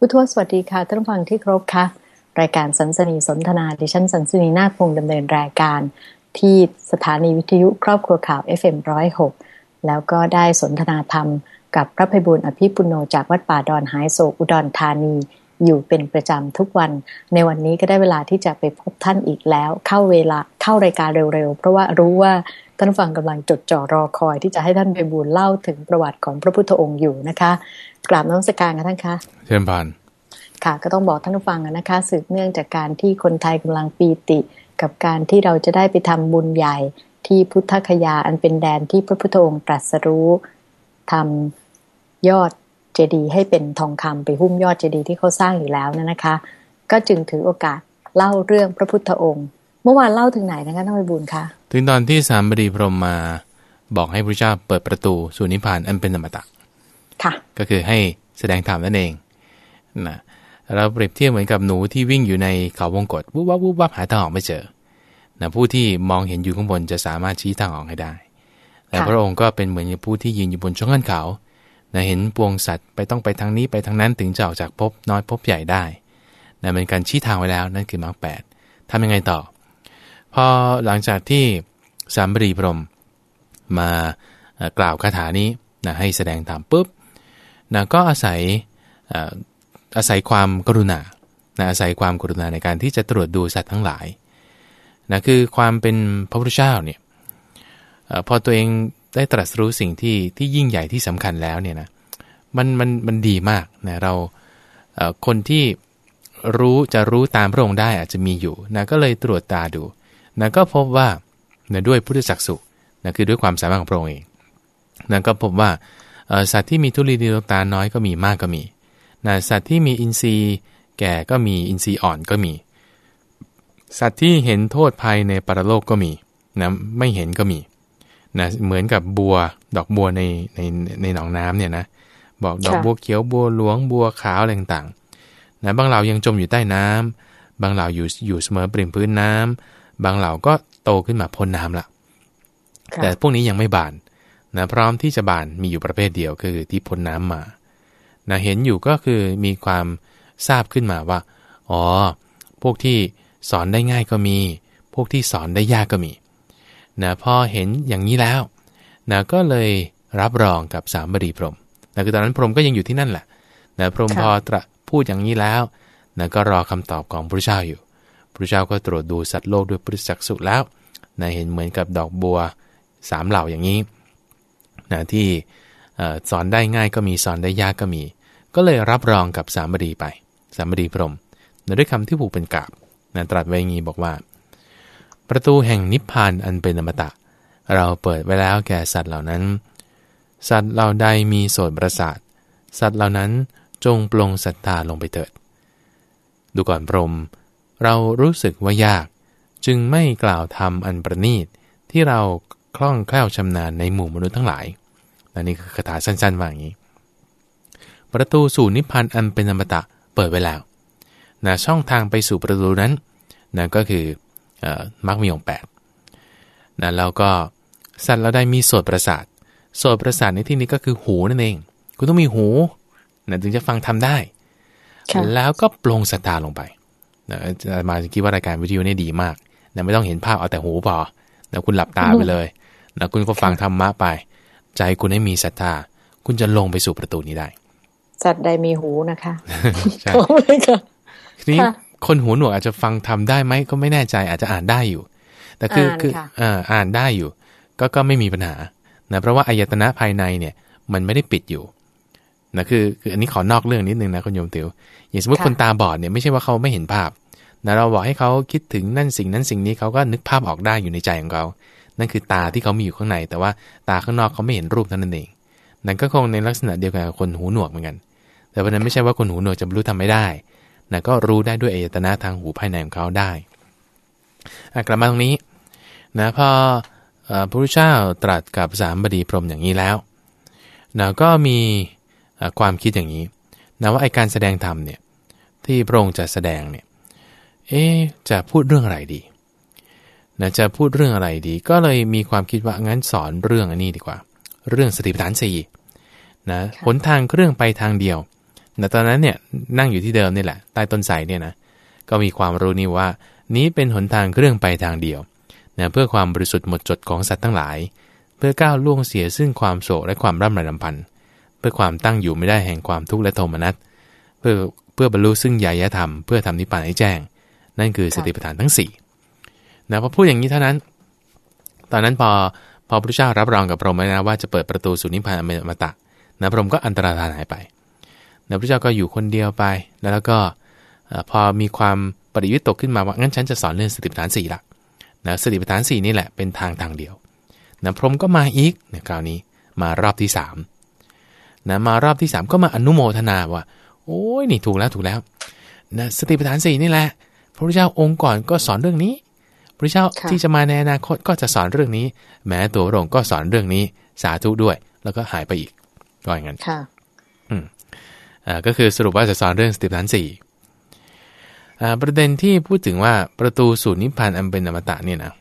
ผู้ทวสวัสดีค่ะท่านฟังที่ครบค่ะ รายการสันสนีสนทนาดิฉันสันสนีนาคพงดำเนินรายการที่สถานีวิทยุครอบครัวข่าว FM106 แล้วก็ได้สนทนาธรรมกับพระภัยบุญอภิปุโนจากวัดป่าดอนหายโศกอุดรธานี อยู่เป็นประจำทุกวัน ในวันนี้ก็ได้เวลาที่จะไปพบท่านอีกแล้ว เข้าเวลาเข้ารายการเร็วๆ เพราะว่ารู้ว่าท่านฟังกำลังจดจ่อรอคอย ที่จะให้ท่านไปบูลเล่าถึงประวัติของพระพุทธองค์อยู่นะคะกราบน้อมสักการค่ะท่านคะเชิญผ่านค่ะก็ต้องบอกท่านผู้ฟังนะคะ สืบเนื่องจากการที่คนไทยกำลังปีติ กับการที่เราจะได้ไปทำบุญใหญ่ที่พุทธคยาอันเป็นแดนที่พระพุทธองค์ตรัสรู้ทำยอด เจดีย์ให้เป็นทองคำไปหุ้มยอดเจดีย์ที่เขาสร้างอยู่แล้วนะนะคะ ก็จึงถือโอกาสเล่าเรื่องพระพุทธองค์ เมื่อวานเล่าถึงไหนนะคะท่านไปบุญคะถึงตอนที่สามบดีพรหมมาบอกให้พระเจ้าเปิดประตูสู่นิพพานอันเป็นธรรมตะค่ะ ก็คือให้แสดงธรรมนั่นเองนะเราเปรียบเทียบเหมือนกับหนูที่วิ่งอยู่ในเขาวงกฏวุบวับวุบวับหาทางออกไม่เจอนะผู้ที่มองเห็นอยู่ข้างบนจะสามารถชี้ทางออกให้ได้แต่พระองค์ก็เป็นเหมือนผู้ที่ยืนอยู่บนช่องเงินเขา นะเห็นปวงสัตว์ไปต้องไปทางนี้ไปทางนั้นถึงจะออกจากภพน้อยภพใหญ่ได้นะเป็นการชี้ทางไว้แล้วนั่นคือมรรคแปดทำยังไงต่อ พอหลังจากที่สามบรีพรมมากล่าวคาถานี้นะให้แสดงธรรมปุ๊บนะก็อาศัยอ่ออาศัยความกรุณานะอาศัยความกรุณาในการที่จะตรวจดูสัตว์ทั้งหลายนะคือความเป็นพระพุทธเจ้าเนี่ยพอตัวเอง ได้ตรัสรู้สิ่งที่ที่ยิ่งใหญ่ที่สำคัญแล้วเนี่ยนะมันมันมันดีมากนะเราคนที่รู้จะรู้ตามพระองค์ได้อาจจะมีอยู่นะก็เลยตรวจตาดูนะก็พบว่านะด้วยพุทธจักสุนะคือด้วยความสามารถของพระองค์เองนะก็พบว่าสัตว์ที่มีทุลีดีดวงตาน้อยก็มีมากก็มีนะสัตว์ที่มีอินทรีย์แก่ก็มีอินทรีย์อ่อนก็มี สัตว์ที่เห็นโทษภัยในปรโลกก็มีนะไม่เห็นก็มี นะเหมือนกับบัวดอกบัวในในในหนองน้ำเนี่ยนะบอกดอกค่ะบัวเขียวบัวหลวงบัวขาวอะไรต่างๆนะบางเหล่ายังจมอยู่ใต้น้ำบางเหล่าอยู่อยู่เสมอปริ่มพื้นน้ำบางเหล่าก็โตขึ้นมาพ้นน้ำละค่ะแต่พวกนี้ยังไม่บานนะพร้อมที่จะบานมีอยู่ประเภทเดียวคือที่พ้นน้ำมานะเห็นอยู่ก็คือมีความทราบขึ้นมาว่า อ๋อ พวกที่สอนได้ง่ายก็มี พวกที่สอนได้ยากก็มี นะพอเห็นอย่างนี้แล้วนะก็เลยรับรองกับสามบดีพรหมนะคือตอนนั้นพรหมก็ยังอยู่ที่นั่นแหละนะพรหมพอตระพูดอย่างนี้แล้วนะก็รอคำตอบของพระเจ้าอยู่ พระเจ้าก็ตรวจดูสัตว์โลกด้วยพุทธจักษุแล้วนะเห็นเหมือนกับดอกบัวสามเหล่าอย่างนี้นะที่สอนได้ง่ายก็มีสอนได้ยากก็มี ก็เลยรับรองกับสามบดีไป สามบดีพรหมนะด้วยคำที่ผูกเป็นกาบนะตรัสไว้อย่างนี้บอกว่า ประตูแห่งนิพพานอันเป็นอมตะ เราเปิดไว้แล้วแก่สัตว์เหล่านั้น สัตว์เหล่าใดมีโสตประสาท สัตว์เหล่านั้นจงปลงศรัทธาลงไปเถิด ดูก่อนพรม เรารู้สึกว่ายาก จึงไม่กล่าวธรรมอันประณีตที่เราคล่องแคล่วชำนาญในหมู่มนุษย์ทั้งหลายและนี่คือคาถาสั้นๆว่าอย่างนี้ ประตูสู่นิพพานอันเป็นอมตะเปิดไว้แล้วนะช่องทางไปสู่ประตูนั้นนะก็คือ มรรคมีองค์แปดนะแล้วก็สัตว์เราได้มีโสตประสาทโสตประสาทในที่นี้ก็คือหูนั่นเอง คุณต้องมีหูนะถึงจะฟังทำได้ค่ะแล้วก็ปลงศรัทธาลงไปนะอาจารย์มาคิดว่ารายการวิทยุนี่ดีมากนะไม่ต้องเห็นภาพเอาแต่หูพอนะคุณหลับตาไปเลยนะคุณก็ฟังธรรมะไป ใจคุณให้มีศรัทธาคุณจะลงไปสู่ประตูนี้ได้สัตว์ใดมีหูนะคะใช่ขอบคุณค่ะทีนี้ ค่ะคนหูหนวกอาจจะฟังทำได้ไหมก็ไม่แน่ใจอาจจะอ่านได้อยู่ แต่คืออ่านคือค่ะอ่าอ่านได้อยู่ ก็ก็ไม่มีปัญหานะเพราะว่าอายตนะภายในเนี่ยมันไม่ได้ปิดอยู่นะคือคืออันนี้ขอนอกเรื่องนิดนึงนะคุณโยมติวอย่างสมมติคนตาบอดเนี่ยไม่ใช่ว่าเขาไม่เห็นภาพนะเราบอกให้เขาคิดถึงนั่นสิ่งนั้นสิ่งนี้เขาก็นึกภาพออกได้อยู่ในใจของเขา นั่นคือตาที่เขามีอยู่ข้างใน แต่ว่าตาข้างนอกเขาไม่เห็นรูปเท่านั้นเอง นั่นก็คงในลักษณะเดียวกันกับคนหูหนวกเหมือนกัน แต่วันนั้นไม่ใช่ว่าคนหูหนวกจะบรรลุทำไม่ได้ นะก็รู้ได้ด้วยอายตนะทางหูภายในของเขาได้อะกลับมาตรงนี้นะพอเอ่อพระพุทธเจ้าตรัสกับสามบดีพรหมอย่างนี้แล้วนะก็มีเอ่อความคิดอย่างนี้นะว่าไอการแสดงธรรมเนี่ยที่พระองค์จะแสดงเนี่ยเอ๊ะจะพูดเรื่องอะไรดีนะจะพูดเรื่องอะไรดี ก็เลยมีความคิดว่างั้นสอนเรื่องอันนี้ดีกว่า เรื่องสติปัฏฐานสี่นะหนทางเครื่องไปทางเดียว แต่ตอนนั้นเนี่ยนั่งอยู่ที่เดิมนี่แหละใต้ต้นไทรเนี่ยนะก็มีความรู้นี่ว่า นี้เป็นหนทางเครื่องไปทางเดียวนะเพื่อความบริสุทธิ์หมดจดของสัตว์ทั้งหลาย เพื่อก้าวล่วงเสียซึ่งความโศกและความร่ำไรลำพันธ์เพื่อความตั้งอยู่ไม่ได้แห่งความทุกข์และโทมนัสเพื่อเพื่อบรรลุซึ่งญาณธรรมเพื่อทำนิพพานให้แจ้ง นั่นคือสติปัฏฐานทั้ง4นะพอพูดอย่างนี้เท่านั้น ตอนนั้นพอพอพระเจ้ารับรองกับพระองค์นะว่าจะเปิดประตูสู่นิพพานอมตะนะพระองค์ก็อันตรธานหายไป พระเจ้าก็อยู่คนเดียวไป แล้วก็พอมีความปริวิตกขึ้นมาว่างั้นฉันจะสอนเรื่องสติปัฏฐาน4ละนะสติปัฏฐาน4นี่แหละเป็นทางทางเดียวนะพรหมก็มาอีกในคราวนี้มารอบที่3นะมารอบที่ 3 ก็มาอนุโมทนาว่า โอ้ยนี่ถูกแล้วถูกแล้วนะสติปัฏฐาน4นี่แหละ พระพุทธเจ้าองค์ก่อนก็สอนเรื่องนี้ พระเจ้าที่จะมาในอนาคตก็จะสอนเรื่องนี้ แม้ตัวพระองค์ก็สอนเรื่องนี้สาธุด้วย แล้วก็หายไปอีกก็อย่างนั้นค่ะ อืมอ่า ก็คือสรุปว่าจะสอนเรื่องสติปัฏฐานสี่ประเด็นที่พูดถึงว่าประตูสู่นิพพานอันเป็นอมตะเนี่ยนะ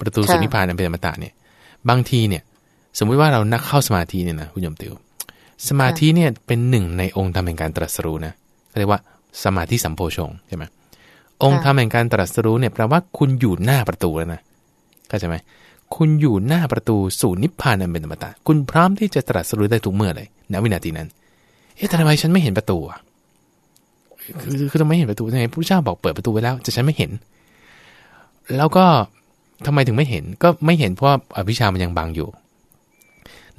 ประตูสู่นิพพานอันเป็นอมตะเนี่ยบางทีเนี่ยสมมุติว่าเรานักเข้าสมาธิเนี่ยนะคุณยมติวสมาธิเนี่ยเป็นหนึ่งในองค์ธรรมแห่งการตรัสรู้นะเรียกว่าสมาธิสัมโพชงใช่ไหมองค์ธรรมแห่งการตรัสรู้เนี่ยแปลว่าคุณอยู่หน้าประตูแล้วนะเข้าใจไหมคุณอยู่หน้าประตูสู่นิพพานอันเป็นอมตะคุณพร้อมที่จะตรัสรู้ได้ทุกเมื่อเลยณวินาทีนั้น เอ๊ะทำไมฉันไม่เห็นประตูอะคือคือทำไมเห็นประตูทำไมพระเจ้าบอกเปิดประตูไว้แล้วจะฉันไม่เห็น แล้วก็ทำไมถึงไม่เห็นก็ไม่เห็นเพราะอภิชามันยังบังอยู่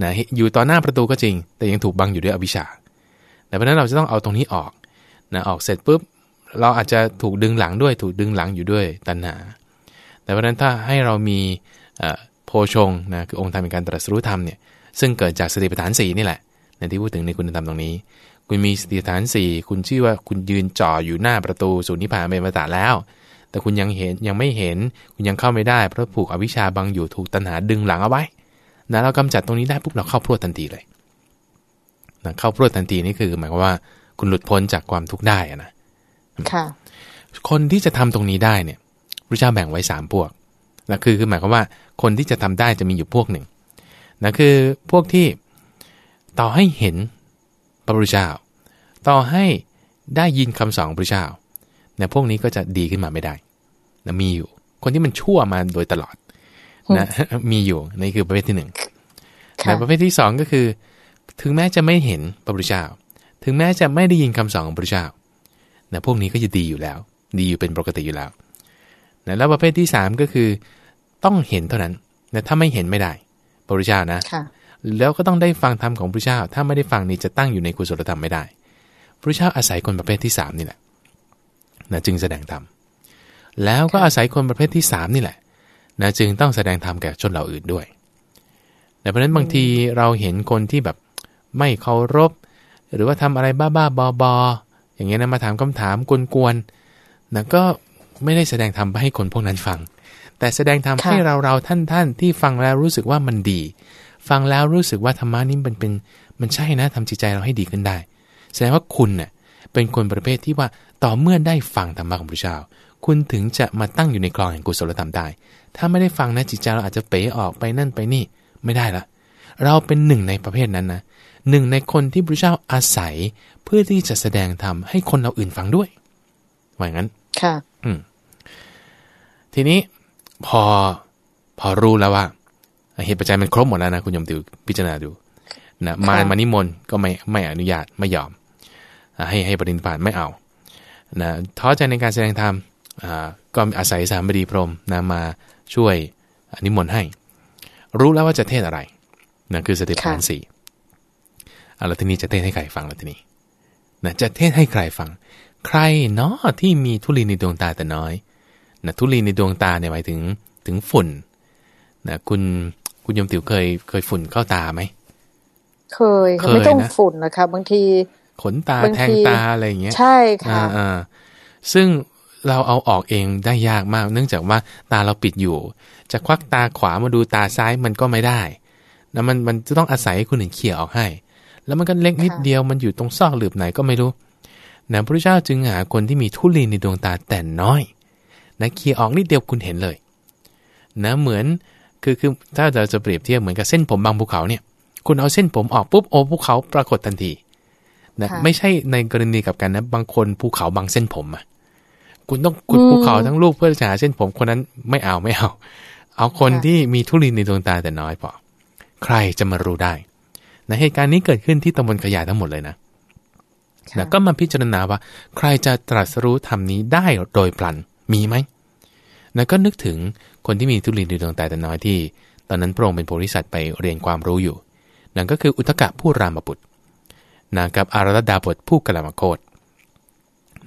นะอยู่ต่อหน้าประตูก็จริง แต่ยังถูกบังอยู่ด้วยอภิชาแต่เพราะนั้นเราจะต้องเอาตรงนี้ออกนะออกเสร็จปุ๊บเราอาจจะถูกดึงหลังด้วยถูกดึงหลังอยู่ด้วยตัณหา แต่เพราะนั้นถ้าให้เรามีโพชงนะคือองค์ธรรมในการตรัสรู้ธรรมเนี่ยซึ่งเกิดจากสติปัฏฐานสีนี่แหละ ในที่พูดถึงในคุณธรรมตรงนี้ คุณมีสติฐานสี่คุณชื่อว่าคุณยืนจ่ออยู่หน้าประตูสู่นิพพานเป็นมาตาแล้ว แต่คุณยังเห็นยังไม่เห็น คุณยังเข้าไม่ได้เพราะผูกอวิชชาบังอยู่ถูกตัณหาดึงหลังเอาไว้นะเรากำจัดตรงนี้ได้ปุ๊บเราเข้าพรวดทันทีเลยนะเข้าพรวดทันทีนี่คือ หมายความว่าคุณหลุดพ้นจากความทุกข์ได้นะค่ะ คนที่จะทำตรงนี้ได้เนี่ยพระเจ้าแบ่งไว้สามพวกนะคือคือหมายความว่า คนที่จะทำได้จะมีอยู่พวกหนึ่งนะคือพวกที่ ต่อให้เห็นพระพุทธเจ้า ต่อให้ได้ยินคำสอนพระเจ้าเนี่ยพวกนี้ก็จะดีขึ้นมาไม่ได้นะมีอยู่ คนที่มันชั่วมาโดยตลอดนะมีอยู่นี่คือประเภทที่หนึ่งแต่ประเภทที่สองก็คือ ถึงแม้จะไม่เห็นพระพุทธเจ้า ถึงแม้จะไม่ได้ยินคำสอนของพระพุทธเจ้านะพวกนี้ก็จะดีอยู่แล้ว ดีอยู่เป็นปกติอยู่แล้วนะแล้วประเภทที่สามก็คือ ต้องเห็นเท่านั้นนะถ้าไม่เห็นไม่ได้พระพุทธเจ้านะ แล้วก็ต้องได้ฟังธรรมของพระเจ้า ถ้าไม่ได้ฟังนี่จะตั้งอยู่ในกุศลธรรมไม่ได้ พระเจ้าอาศัยคนประเภทที่สามนี่แหละนะจึงแสดงธรรมแล้วก็อาศัยคนประเภทที่สามนี่แหละนะจึงต้องแสดงธรรมแก่ชนเหล่าอื่นด้วยแต่เพราะนั้นบางทีเราเห็นคนที่แบบไม่เคารพ หรือว่าทำอะไรบ้าๆบอๆอย่างเงี้ยนะมาถามคำถามกวนๆนะก็ไม่ได้แสดงธรรมไปให้คนพวกนั้นฟัง แต่แสดงธรรมให้เราเราท่านท่านที่ฟังแล้วรู้สึกว่ามันดี ฟังแล้วรู้สึกว่าธรรมะนี้มันเป็นมันใช่นะทำจิตใจเราให้ดีขึ้นได้ แสดงว่าคุณเน่ยเป็นคนประเภทที่ว่าต่อเมื่อได้ฟังธรรมะของพระเจ้า คุณถึงจะมาตั้งอยู่ในกลองแห่งกุศลธรรมได้ ถ้าไม่ได้ฟังนะจิตใจเราอาจจะเป๋ออกไปนั่นไปนี่ไม่ได้ละ เราเป็นหนึ่งในประเภทนั้นนะหนึ่งในคนที่พระเจ้าอาศัยเพื่อที่จะแสดงธรรมให้คนเราอื่นฟังด้วยว่าอย่างนั้น ค่ะ อืมทีนี้พอพอรู้แล้วว่า เหตุปัจจัยมันครบหมดแล้วนะคุณยมติวพิจารณาดูนะมามานิมนต์ก็ไม่ไม่อนุญาตไม่ยอม ให้ให้ปรินิพานไม่เอานะท้อใจในการแสดงธรรมก็อาศัยสามบดีพรมนะมาช่วยอนิมนต์ให้ รู้แล้วว่าจะเทศอะไรนะคือสติปัฏฐานสี่เอาละทีนี้จะเทศให้ใครฟังละทีนี้นะจะเทศให้ใครฟัง ใครเนาะที่มีทุลีในดวงตาแต่น้อยนะทุลีในดวงตาเนี่ยหมายถึงถึงฝุ่นนะคุณ คุณยมติ๋วเคยเคยฝุ่นเข้าตาไหมเคยไม่ต้องฝุ่นนะคะบางที ขนตาแทงตาอะไรอย่างเงี้ย ใช่ค่ะอ่าซึ่งเราเอาออกเองได้ยากมาก เนื่องจากว่าตาเราปิดอยู่ จะควักตาขวามาดูตาซ้ายมันก็ไม่ได้แล้วมันมันจะต้องอาศัยคนอื่นเขี่ยออกให้ แล้วมันก็เล็กนิดเดียวมันอยู่ตรงซอกหลืบไหนก็ไม่รู้นะพระเจ้าจึงหาคนที่มีทุลีในดวงตาแต่น้อยนะเขี่ยออกนิดเดียวคุณเห็นเลยนะเหมือน คือคือถ้าเราจะเปรียบเทียบเหมือนกับเส้นผมบางภูเขาเนี่ย คุณเอาเส้นผมออกปุ๊บโอ้ภูเขาปรากฏทันทีนะไม่ใช่ในกรณีกับกันนะบางคนภูเขาบางเส้นผมอะคุณต้องขุดภูเขาทั้งลูกเพื่อจะหาเส้นผมคนนั้นไม่เอาไม่เอา เอาคนที่มีทุลินในดวงตาแต่น้อยพอใครจะมารู้ได้นะเหตุการณ์นี้เกิดขึ้นที่ตำบลขยายทั้งหมดเลยนะนะก็มาพิจารณาว่า ใครจะตรัสรู้ธรรมนี้ได้โดยพลันมีไหม นะก็นึกถึงคนที่มีทุลินในดวงตาแต่น้อยที่ ตอนนั้นพระองค์เป็นโพธิสัตว์ไปเรียนความรู้อยู่นั่นก็คืออุทกะผู้รามบุตรนะกับอารดาบทผู้กลามโคต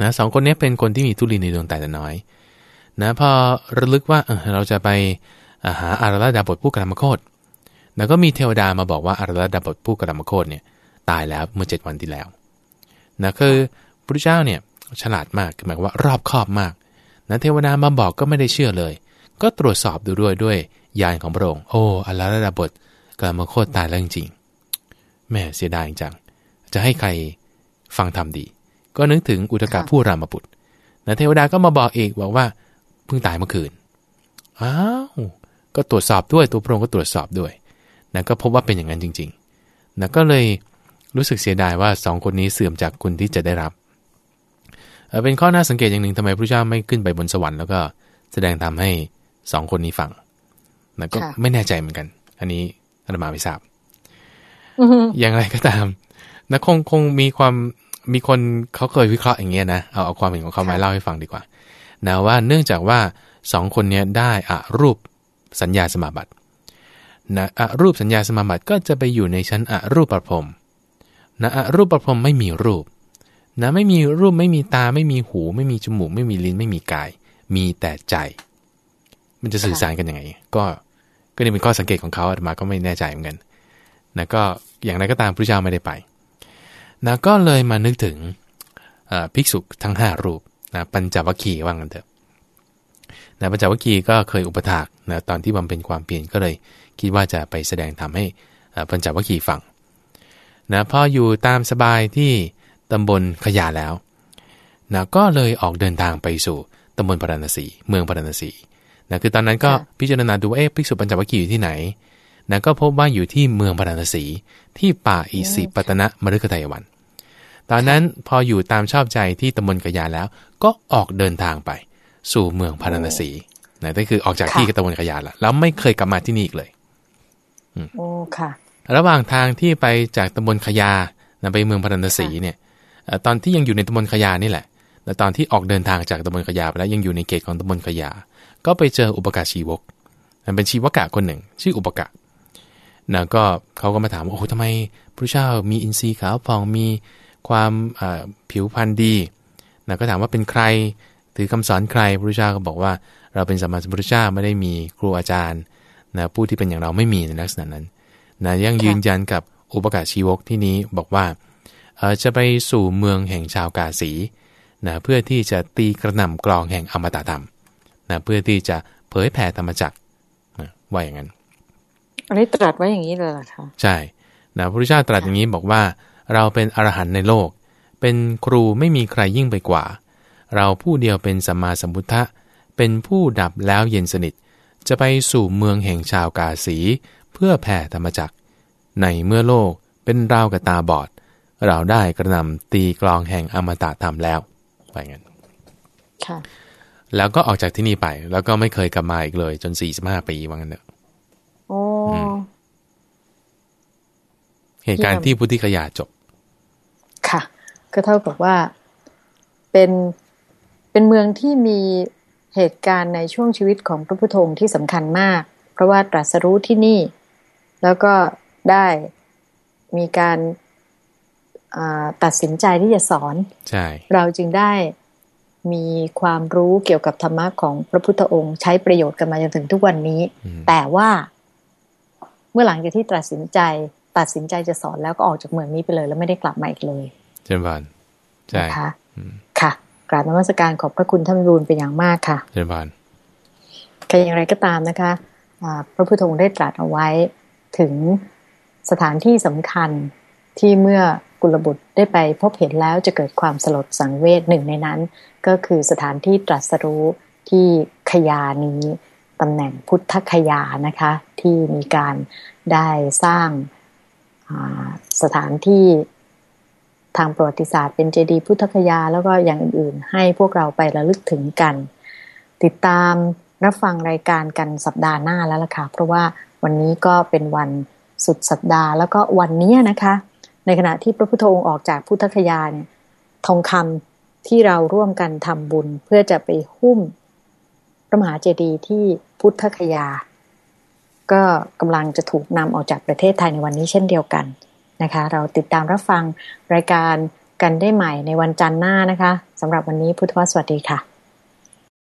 นะสองคนนี้เป็นคนที่มีทุลีในดวงตาแต่น้อยนะพอระลึกว่าเราจะไปหาอารดาบทผู้กลามโคตนะก็มีเทวดามาบอกว่าอารดาบทผู้กลามโคตเนี่ยตายแล้วเมื่อเจ็ดวันที่แล้วนะคือพระเจ้าเนี่ยฉลาดมากหมายว่า รอบคอบมาก นะเทวดามาบอกก็ไม่ได้เชื่อเลย ก็ตรวจสอบดูด้วยด้วยญาณของพระองค์โอ้อารดาบทกลามโคตตายแล้วจริงๆแม่เสียดายจัง จะให้ใครฟังทำดี ก็นึกถึงอุตกาผู้รามบุตรนะเทวดาก็มาบอกอีกบอกว่าเพิ่งตายเมื่อคืนอ้าวก็ตรวจสอบด้วยตัวพระองค์ก็ตรวจสอบด้วยนะก็พบว่าเป็นอย่างนั้นจริงๆนะก็เลยรู้สึกเสียดายว่าสองคนนี้เสื่อมจากคุณที่จะได้รับ เป็นข้อน่าสังเกตอย่างหนึ่งทำไมพระเจ้าไม่ขึ้นไปบนสวรรค์แล้วก็แสดงทำให้สองคนนี้ฟังนะก็ไม่แน่ใจเหมือนกัน อันนี้อาตมาไม่ทราบอย่างไรก็ตามนะคงคงมีความมีคนเขาเคยวิเคราะห์อย่างเงี้ยนะเอาเอาความเห็นของเขามาเล่าให้ฟังดีกว่านะว่าเนื่องจากว่าสองคนนี้ได้อะรูปสัญญาสมาบัตินะอะรูปสัญญาสมาบัติก็จะไปอยู่ในชั้นอะรูปประพรมนะอะรูปประพรมไม่มีรูป นะไม่มีรูปไม่มีตาไม่มีหู ไม่มีจมูก ไม่มีลิ้นไม่มีกาย มีแต่ใจ มันจะสื่อสารกันยังไง ก็ก็นี่เป็นข้อสังเกตของเขาอาตมาก็ไม่แน่ใจเหมือนกันนะก็อย่างไรก็ตามพระเจ้าไม่ได้ไปนะก็เลยมานึกถึงภิกษุทั้ง 5 รูปนะปัญจวัคคีย์ว่างันเถอะนะปัญจวัคคีย์ก็เคยอุปถากนะตอนที่บำเพ็ญความเปลี่ยนก็เลยคิดว่าจะไปแสดงทำให้ปัญจวัคคีย์ฟังนะพออยู่ตามสบายที่ ตำบลขยาแล้วนะก็เลยออกเดินทางไปสู่ตำบลปราณสีเมืองปราณสีนะคือตอนนั้นก็พิจารณาดูว่าเอ๊ะภิกษุปัญจวัคคีย์อยู่ที่ไหนนะก็พบว่าอยู่ที่เมืองปราณสี ที่ป่าอิสิปตนะมฤคทายวัน ตอนนั้นพออยู่ตามชอบใจที่ตำบลกยาแล้ว ก็ออกเดินทางไป สู่เมืองพาราณสีนะนั่นคือออกจากที่ตำบลกยาแล้วแล้วไม่เคยกลับมาที่นี่อีกเลยโอ้ค่ะ ระหว่างทางที่ไปจากตำบลขยานะไปเมืองพาราณสีเนี่ย ตอนที่ยังอยู่ในตำบลขยานี่แหละแต่ตอนที่ออกเดินทางจากตำบลขยาไปแล้วยังอยู่ในเขตของตำบลขยา ก็ไปเจออุปกาชีวกเป็นชีวกะคนหนึ่ง ชื่ออุปกะนะก็เขาก็มาถามว่าโอ้ทำไมพระเจ้ามีอินทรีย์ขาวผ่องมีความผิวพรรณดีนะก็ถามว่าเป็นใครถือคำสอนใครพระเจ้าก็บอกว่า เราเป็นสมมาสัมพุทธเจ้าไม่ได้มีครูอาจารย์นะผู้ที่เป็นอย่างเราไม่มีในลักษณะนั้นนะยังยืนยันกับอุปกาชีวกที่นี้บอกว่า จะไปสู่เมืองแห่งชาวกาสีนะเพื่อที่จะตีกระหน่ำกลองแห่งอมตะธรรมนะเพื่อที่จะเผยแผ่ธรรมจักรนะว่าอย่างนั้นอันนี้ตรัสไว้อย่างนี้เลยเหรอคะใช่นะพระพุทธเจ้าตรัสอย่างนี้บอกว่า เราเป็นอรหันต์ในโลก เป็นครูไม่มีใครยิ่งไปกว่า เราผู้เดียวเป็นสัมมาสัมพุทธะเป็นผู้ดับแล้วเย็นสนิท จะไปสู่เมืองแห่งชาวกาสี เพื่อแผ่ธรรมจักในเมื่อโลกเป็นราวกับตาบอด เราได้กระนำตีกลองแห่งอมตะธรรมแล้วไปงั้นค่ะแล้วก็ออกจากที่นี่ไป แล้วก็ไม่เคยกลับมาอีกเลย จนสี่สิบห้าปีว่างั้นเนอะเหตุการณ์ที่พุทธิคยาจบ ค่ะ ก็เท่ากับว่าเป็นเป็นเมืองที่มีเหตุการณ์ในช่วงชีวิตของพระพุทธองค์ที่สำคัญมาก เพราะว่าตรัสรู้ที่นี่ แล้วก็ได้มีการ ตัดสินใจที่จะสอน ใช่ เราจึงได้มีความรู้เกี่ยวกับธรรมะของพระพุทธองค์ ใช้ประโยชน์กันมาจนถึงทุกวันนี้ แต่ว่าเมื่อหลังจากที่ตัดสินใจ ตัดสินใจจะสอนแล้วก็ออกจากเมืองนี้ไปเลย แล้วไม่ได้กลับมาอีกเลยเช่นบานใช่ค่ะค่ะกราบนมัสการขอบพระคุณท่านรูนเป็นอย่างมากค่ะเช่นบานใครอย่างไรก็ตามนะคะพระพุทธองค์ได้ตรัสเอาไว้ถึงสถานที่สำคัญที่เมื่อ กุลบุตรได้ไปพบเห็นแล้วจะเกิดความสลดสังเวชหนึ่งในนั้น ก็คือสถานที่ตรัสรู้ที่ขยานี้ตำแหน่งพุทธคยานะคะ ที่มีการได้สร้างสถานที่ทางประวัติศาสตร์เป็นเจดีย์พุทธคยา แล้วก็อย่างอื่นๆ ให้พวกเราไประลึกถึงกัน ติดตามรับฟังรายการกันสัปดาห์หน้าแล้วล่ะค่ะ เพราะว่าวันนี้ก็เป็นวันสุดสัปดาห์ แล้วก็วันนี้นะคะ ในขณะที่พระพุทธองค์ออกจากพุทธคยาเนี่ยทองคำที่เราร่วมกันทำบุญเพื่อจะไปหุ้มพระมหาเจดีย์ที่พุทธคยา ก็กำลังจะถูกนำออกจากประเทศไทยในวันนี้เช่นเดียวกันนะคะ เราติดตามรับฟังรายการกันได้ใหม่ในวันจันทร์หน้านะคะสำหรับวันนี้พุทธวสวัสดีค่ะ